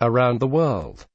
around the world.